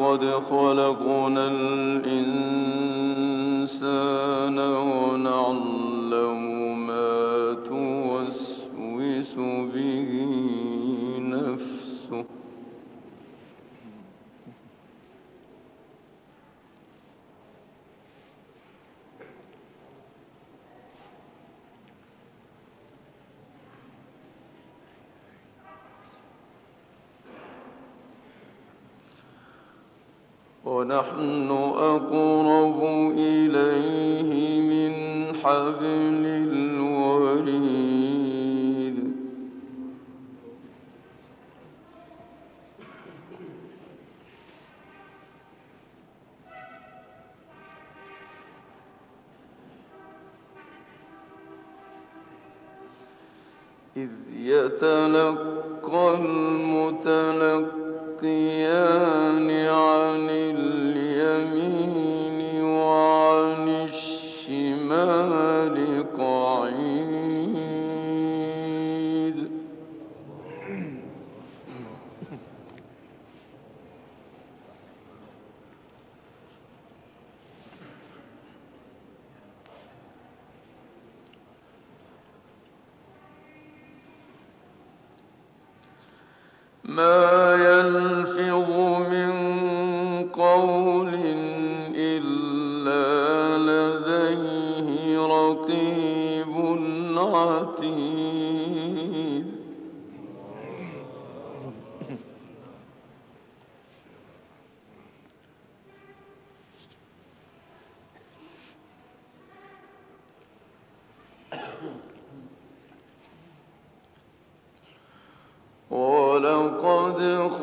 لقد خلقنا الإنسان ونعلم ما توسوس به. ونحن أقرب إليه من حبل الوريد. إذ يتلقى خلق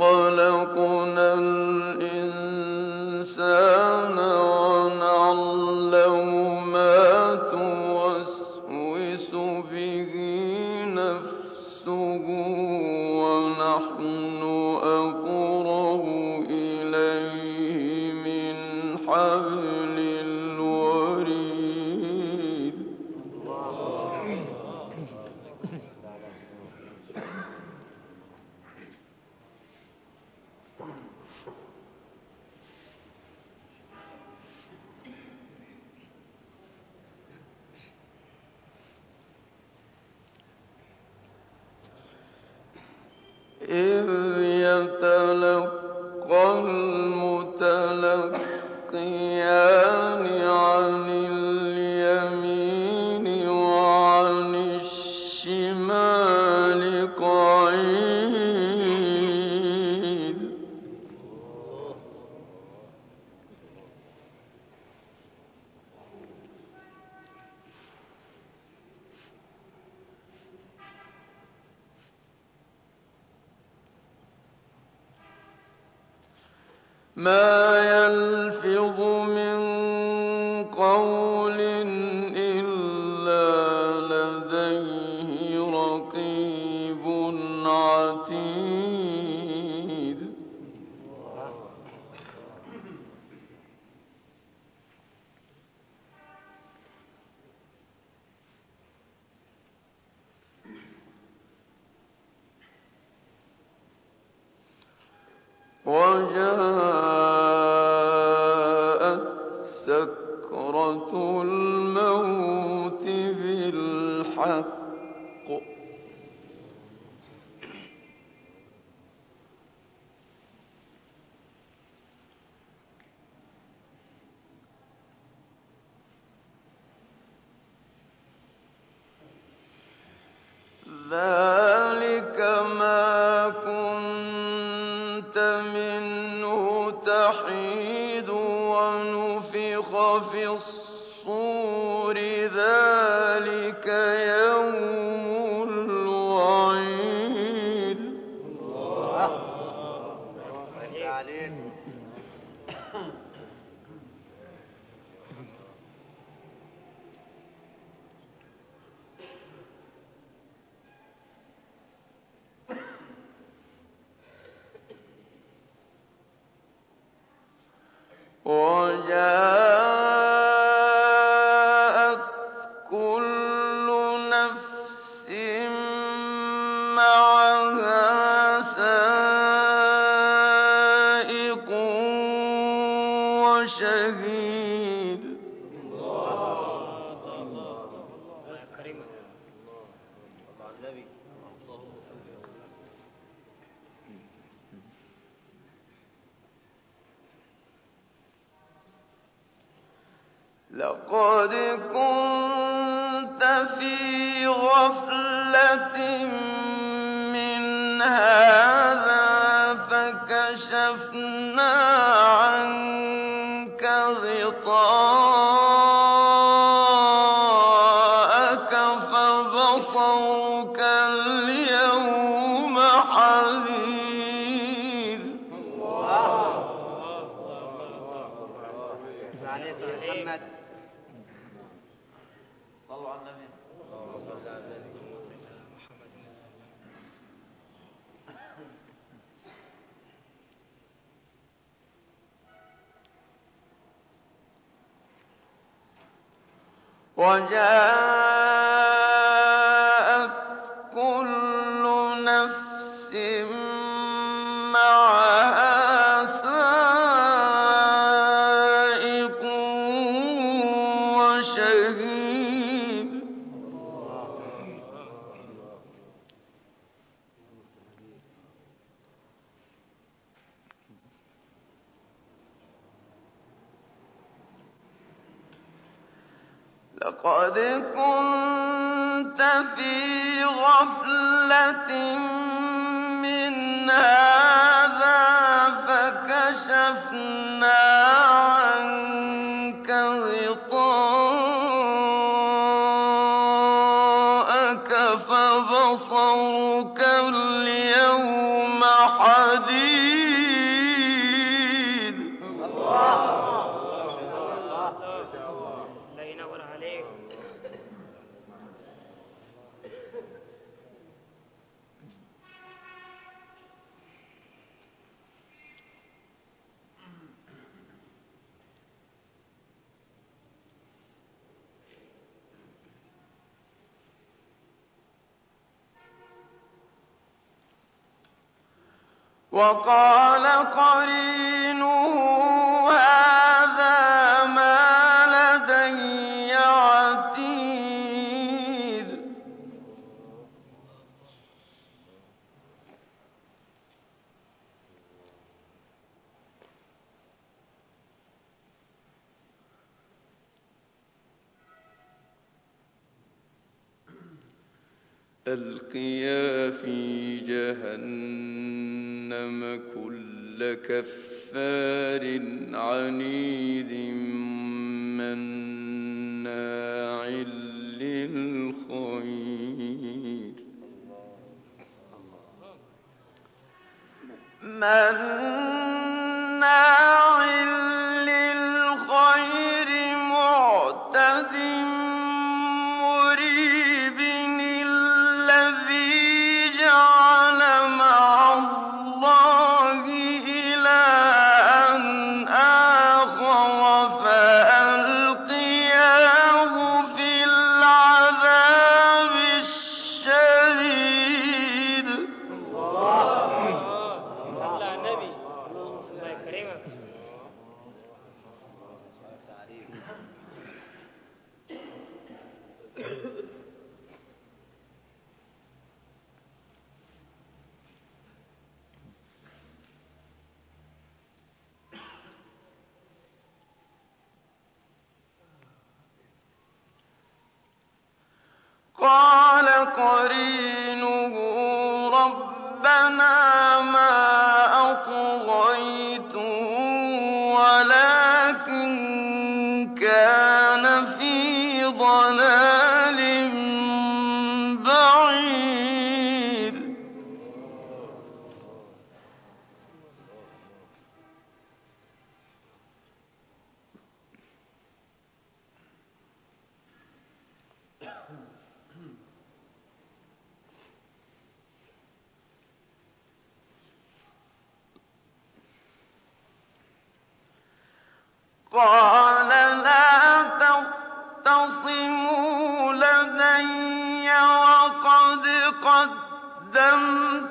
ما لقد كنت في غفلة من هذا فكشفنا قد كنت في غفلة من هذا وقال قريب كفار عنيد. قَالَ لَا تَخْتَصِمُوا لَدَيَّ وَقَدْ قَدَّمْتُ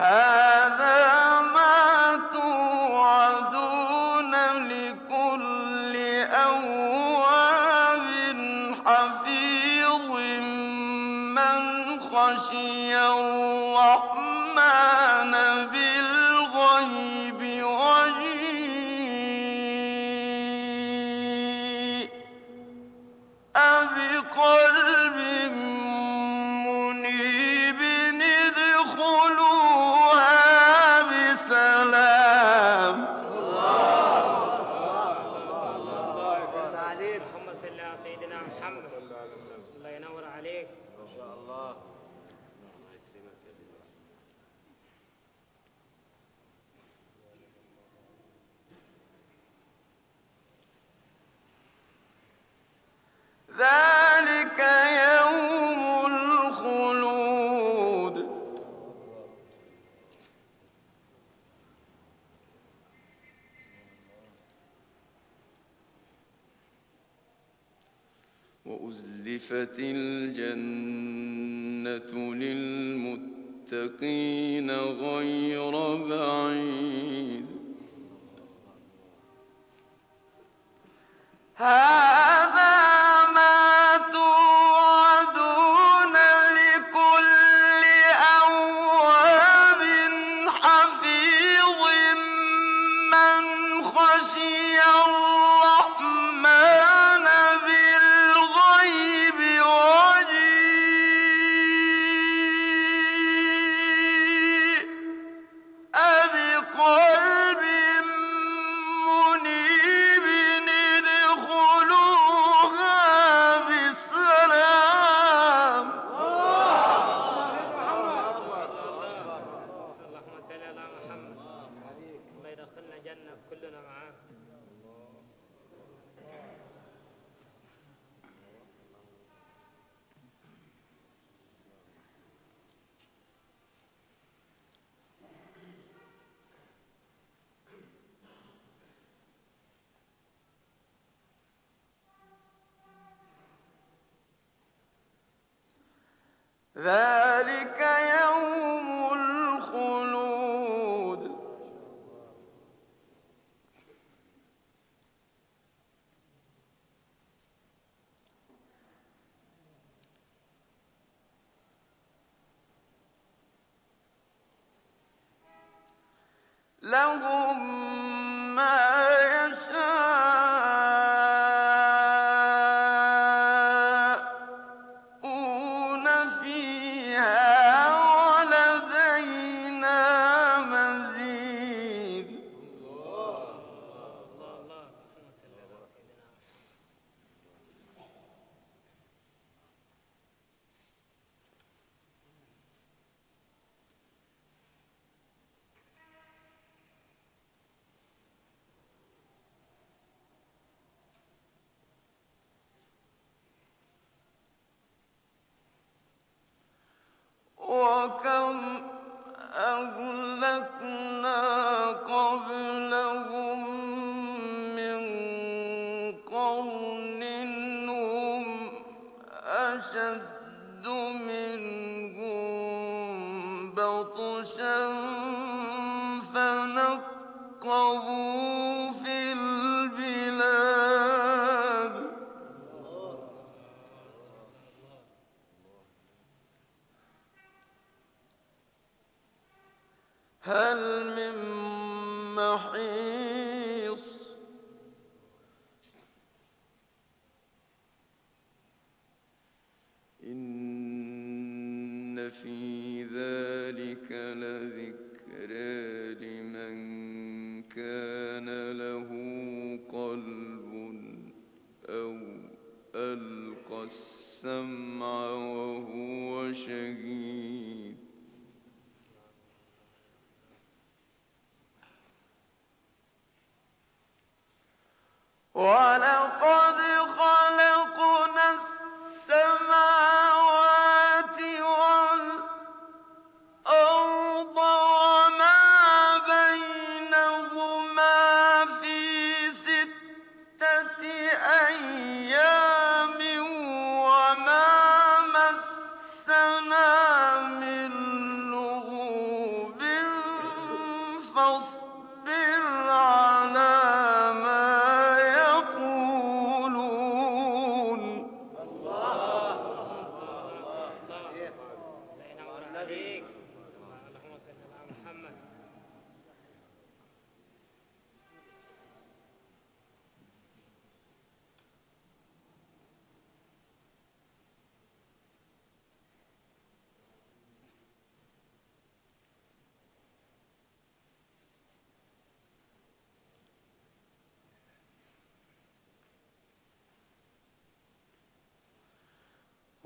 هَٰذَا أزلفت الجنة للمتقين غير بعيد؟ معاه ذلك وكم أهلكنا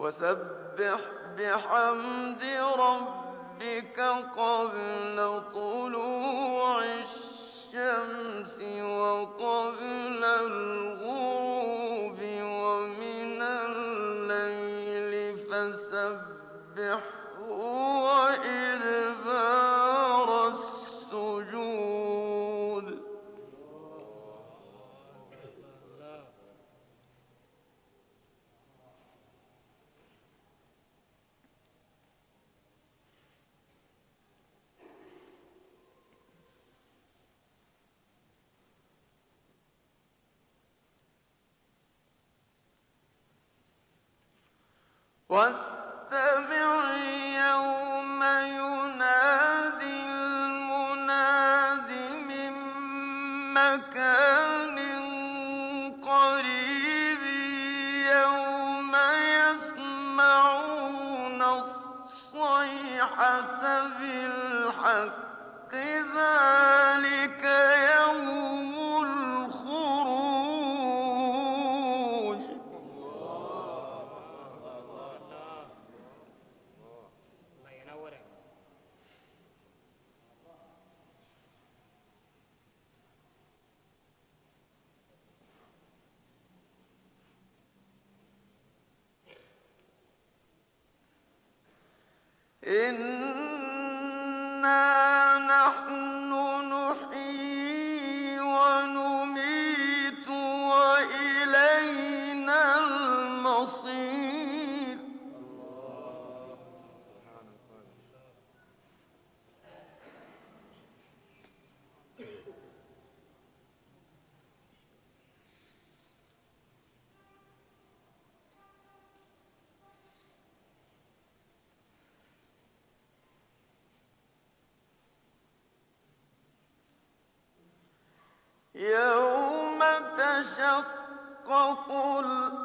وسبح بحمد ربك قبل طلوع الشمس وقبل الغروب. مكان الحق قل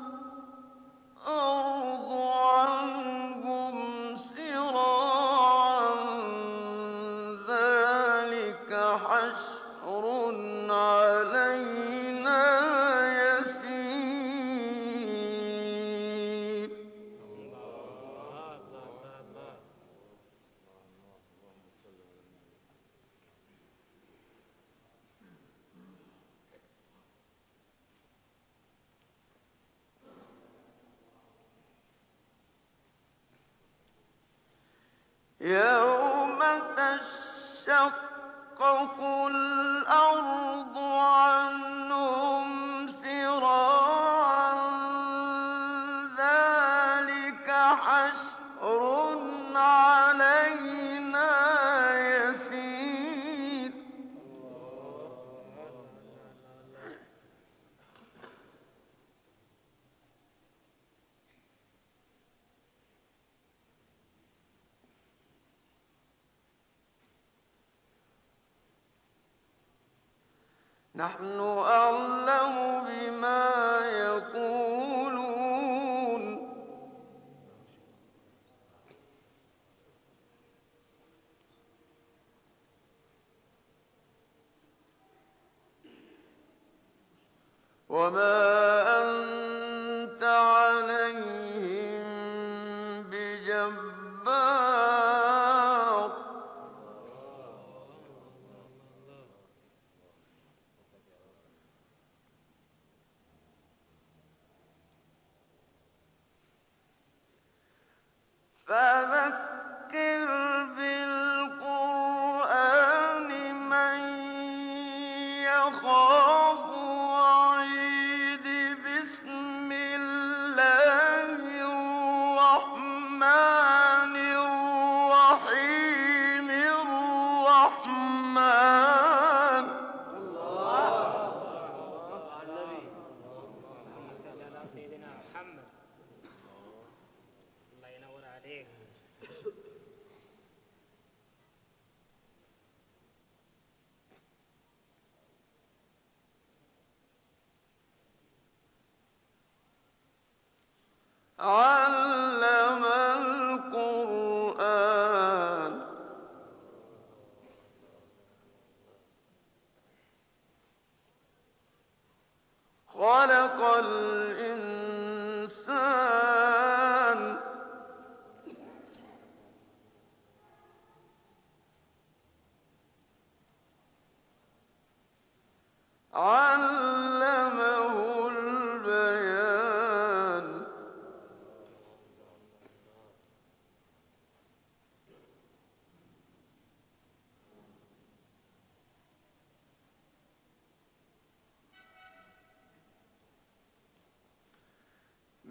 نحن أعلم بما يقولون. وما مَا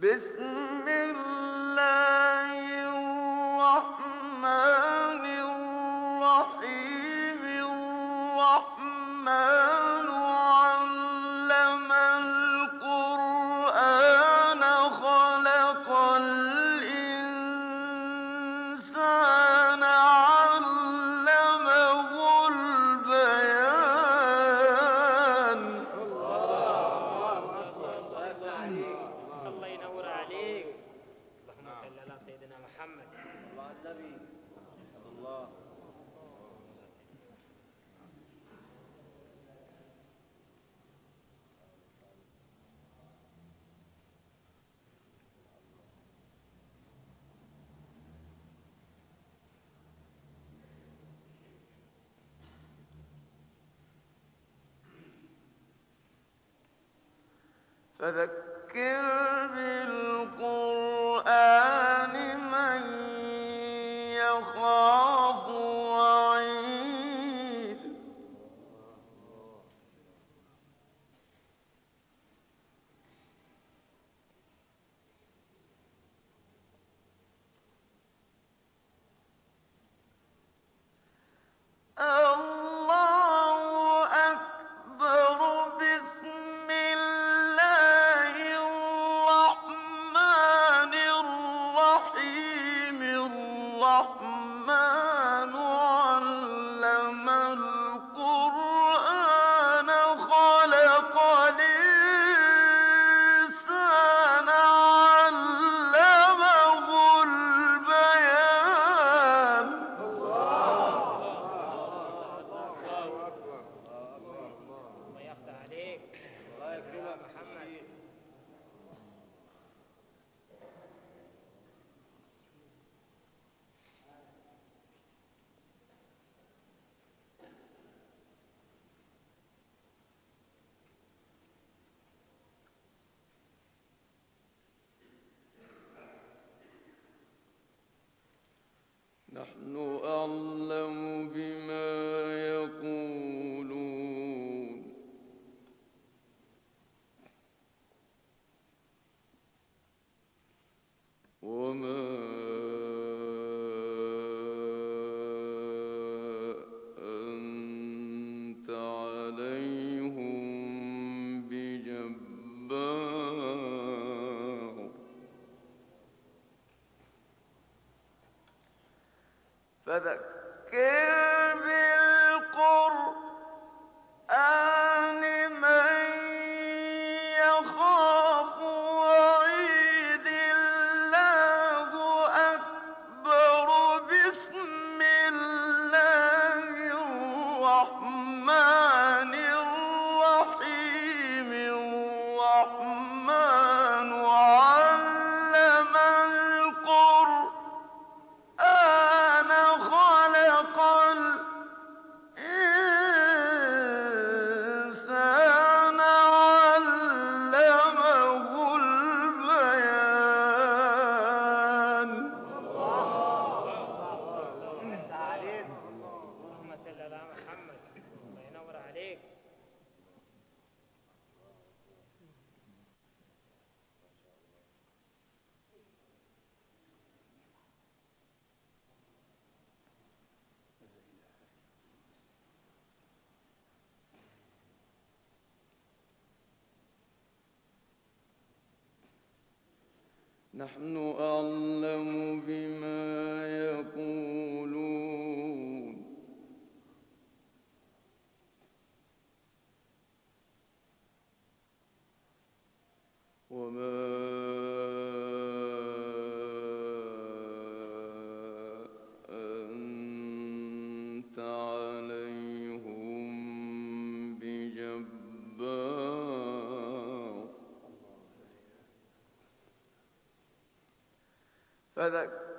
بسم الله يخاف نحن أعلم. نحن أعلم فذكر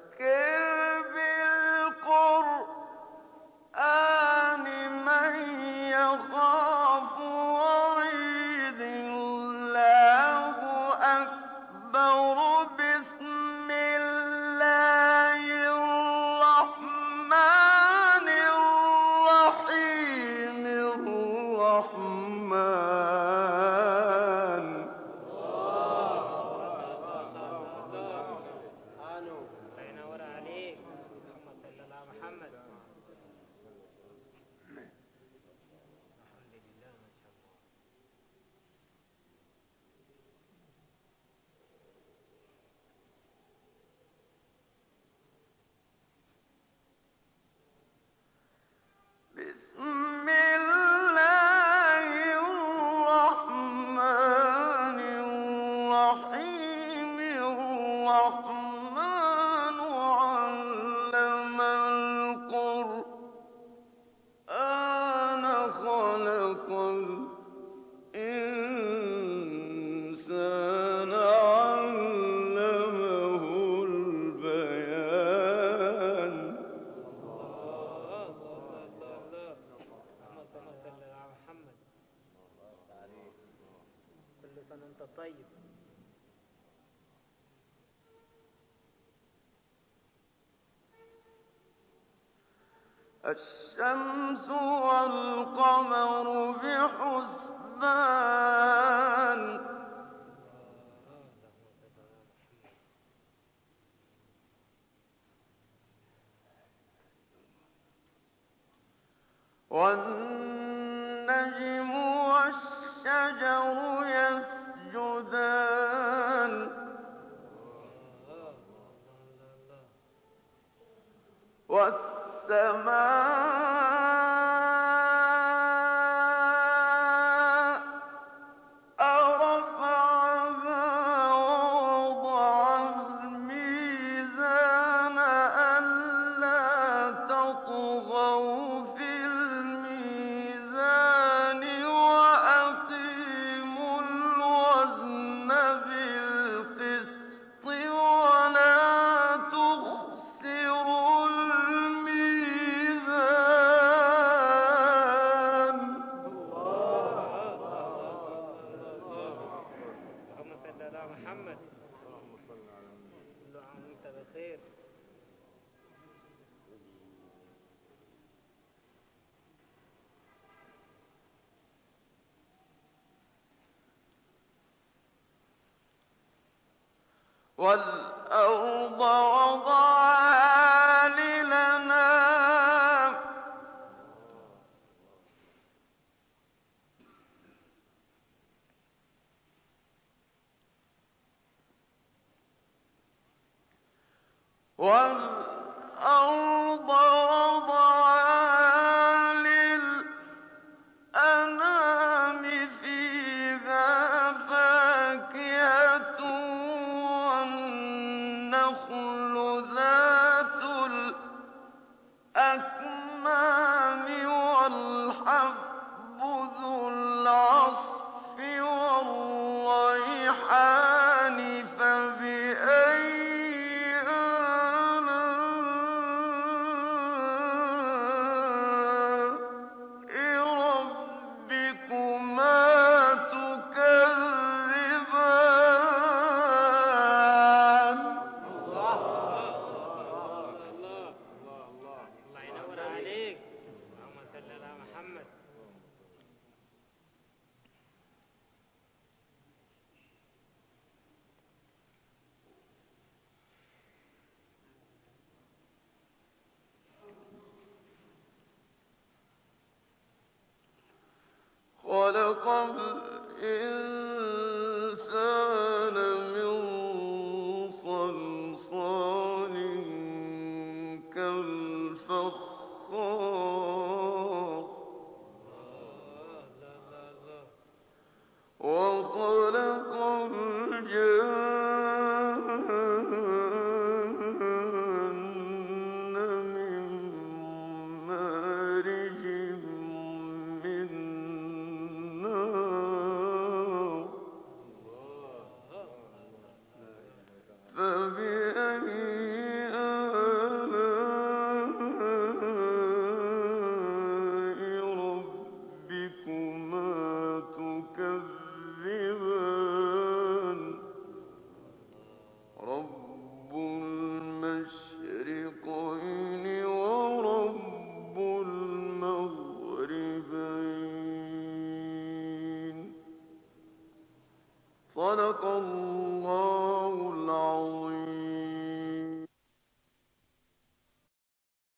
الشمس والقمر